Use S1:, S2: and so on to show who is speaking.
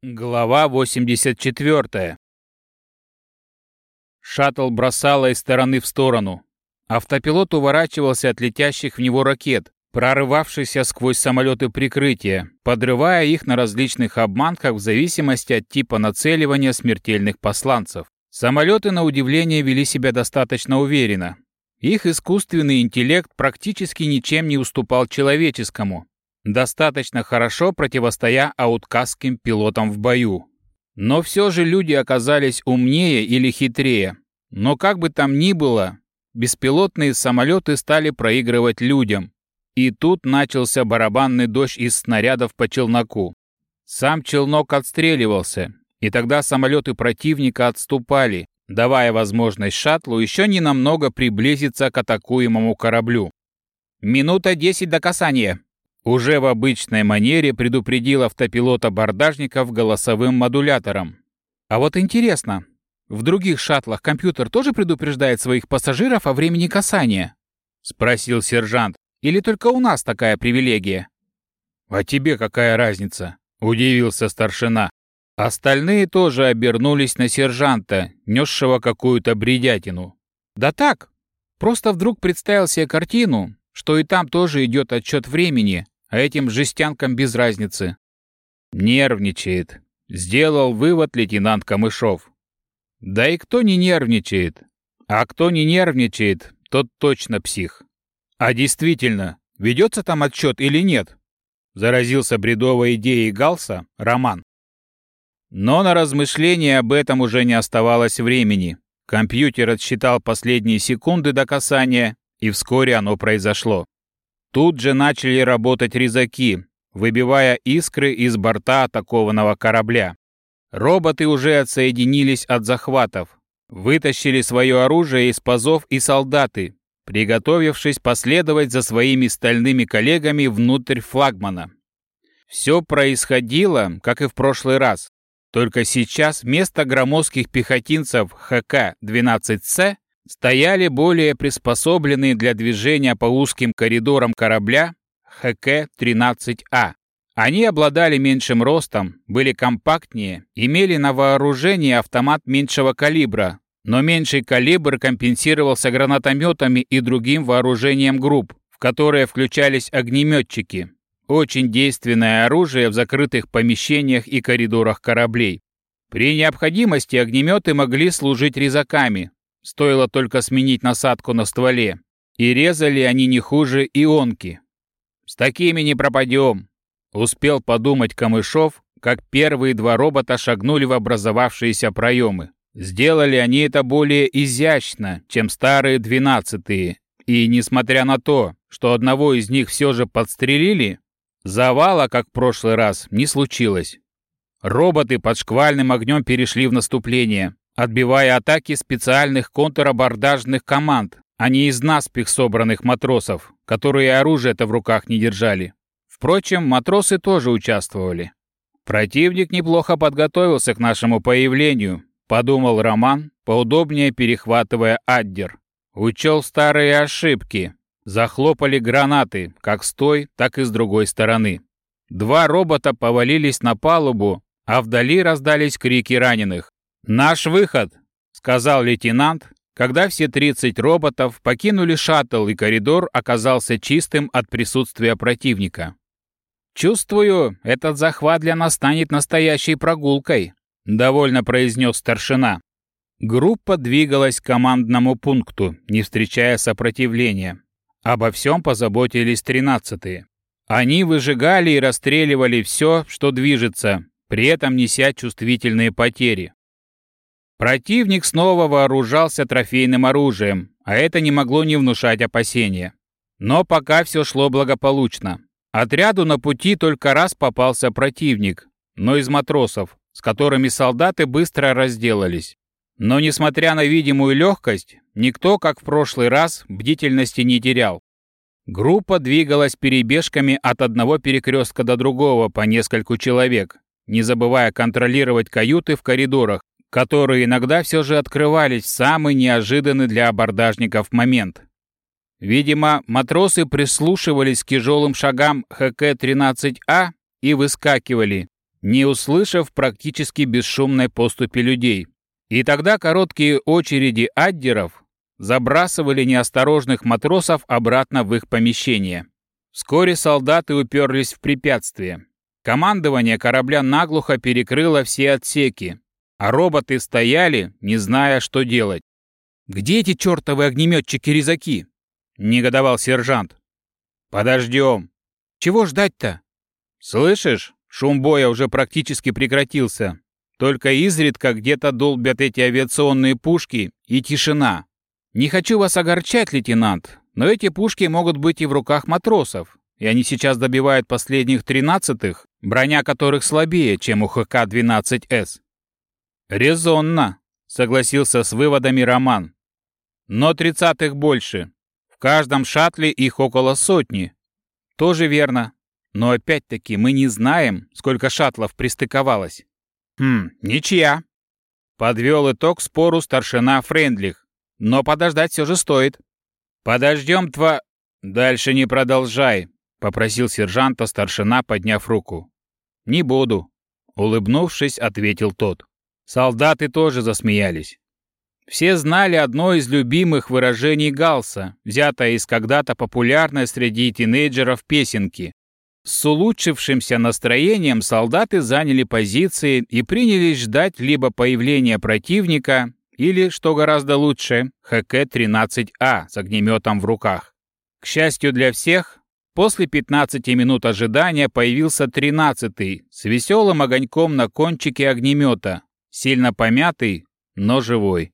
S1: Глава 84. Шаттл бросало из стороны в сторону. Автопилот уворачивался от летящих в него ракет, прорывавшихся сквозь самолеты прикрытия, подрывая их на различных обманках в зависимости от типа нацеливания смертельных посланцев. Самолеты, на удивление, вели себя достаточно уверенно. Их искусственный интеллект практически ничем не уступал человеческому, достаточно хорошо противостоя ауткастским пилотам в бою. Но все же люди оказались умнее или хитрее. Но как бы там ни было, беспилотные самолеты стали проигрывать людям. И тут начался барабанный дождь из снарядов по челноку. Сам челнок отстреливался, и тогда самолеты противника отступали, давая возможность шаттлу еще ненамного приблизиться к атакуемому кораблю. «Минута десять до касания», уже в обычной манере предупредил автопилота бордажников голосовым модулятором. А вот интересно, в других шаттлах компьютер тоже предупреждает своих пассажиров о времени касания? Спросил сержант. Или только у нас такая привилегия? А тебе какая разница? Удивился старшина. Остальные тоже обернулись на сержанта, несшего какую-то бредятину. Да так, просто вдруг представил себе картину, что и там тоже идет отчет времени, а этим жестянкам без разницы. Нервничает. Сделал вывод лейтенант Камышов. Да и кто не нервничает? А кто не нервничает, тот точно псих. А действительно, ведется там отчет или нет? Заразился бредовой идеей Галса Роман. Но на размышления об этом уже не оставалось времени. Компьютер отсчитал последние секунды до касания, и вскоре оно произошло. Тут же начали работать резаки, выбивая искры из борта атакованного корабля. Роботы уже отсоединились от захватов, вытащили свое оружие из пазов и солдаты, приготовившись последовать за своими стальными коллегами внутрь флагмана. Все происходило, как и в прошлый раз, только сейчас вместо громоздких пехотинцев ХК-12С стояли более приспособленные для движения по узким коридорам корабля ХК-13А. Они обладали меньшим ростом, были компактнее, имели на вооружении автомат меньшего калибра, но меньший калибр компенсировался гранатометами и другим вооружением групп, в которые включались огнеметчики. Очень действенное оружие в закрытых помещениях и коридорах кораблей. При необходимости огнеметы могли служить резаками, Стоило только сменить насадку на стволе. И резали они не хуже ионки. С такими не пропадем. Успел подумать Камышов, как первые два робота шагнули в образовавшиеся проемы. Сделали они это более изящно, чем старые двенадцатые. И несмотря на то, что одного из них все же подстрелили, завала, как в прошлый раз, не случилось. Роботы под шквальным огнем перешли в наступление, отбивая атаки специальных контрабордажных команд, а не из наспех собранных матросов, которые оружие-то в руках не держали. Впрочем, матросы тоже участвовали. Противник неплохо подготовился к нашему появлению, подумал Роман, поудобнее перехватывая аддер. Учел старые ошибки. Захлопали гранаты, как с той, так и с другой стороны. Два робота повалились на палубу, а вдали раздались крики раненых. «Наш выход», — сказал лейтенант, когда все 30 роботов покинули шаттл и коридор оказался чистым от присутствия противника. «Чувствую, этот захват для нас станет настоящей прогулкой», — довольно произнес старшина. Группа двигалась к командному пункту, не встречая сопротивления. Обо всем позаботились тринадцатые. Они выжигали и расстреливали все, что движется, при этом неся чувствительные потери. Противник снова вооружался трофейным оружием, а это не могло не внушать опасения. Но пока все шло благополучно. Отряду на пути только раз попался противник, но из матросов, с которыми солдаты быстро разделались. Но несмотря на видимую легкость, никто, как в прошлый раз, бдительности не терял. Группа двигалась перебежками от одного перекрестка до другого по нескольку человек, не забывая контролировать каюты в коридорах, которые иногда все же открывались в самый неожиданный для абордажников момент. Видимо, матросы прислушивались к тяжелым шагам ХК-13А и выскакивали, не услышав практически бесшумной поступи людей. И тогда короткие очереди аддеров забрасывали неосторожных матросов обратно в их помещение. Вскоре солдаты уперлись в препятствие. Командование корабля наглухо перекрыло все отсеки, а роботы стояли, не зная, что делать. «Где эти чертовы огнеметчики-резаки?» — негодовал сержант. «Подождем». «Чего ждать-то?» «Слышишь, шум боя уже практически прекратился. Только изредка где-то долбят эти авиационные пушки и тишина. Не хочу вас огорчать, лейтенант, но эти пушки могут быть и в руках матросов, и они сейчас добивают последних тринадцатых, броня которых слабее, чем у ХК-12С. Резонно, согласился с выводами Роман. Но тридцатых больше. В каждом шаттле их около сотни. Тоже верно. Но опять-таки мы не знаем, сколько шаттлов пристыковалось. Хм, ничья. Подвел итог спору старшина Френдлих. Но подождать все же стоит. Подождем тва... Дальше не продолжай, попросил сержанта старшина, подняв руку. Не буду. Улыбнувшись, ответил тот. Солдаты тоже засмеялись. Все знали одно из любимых выражений Галса, взятое из когда-то популярной среди тинейджеров песенки. С улучшившимся настроением солдаты заняли позиции и принялись ждать либо появления противника, или, что гораздо лучше, ХК-13А с огнеметом в руках. К счастью для всех, после 15 минут ожидания появился 13-й с веселым огоньком на кончике огнемета, сильно помятый, но живой.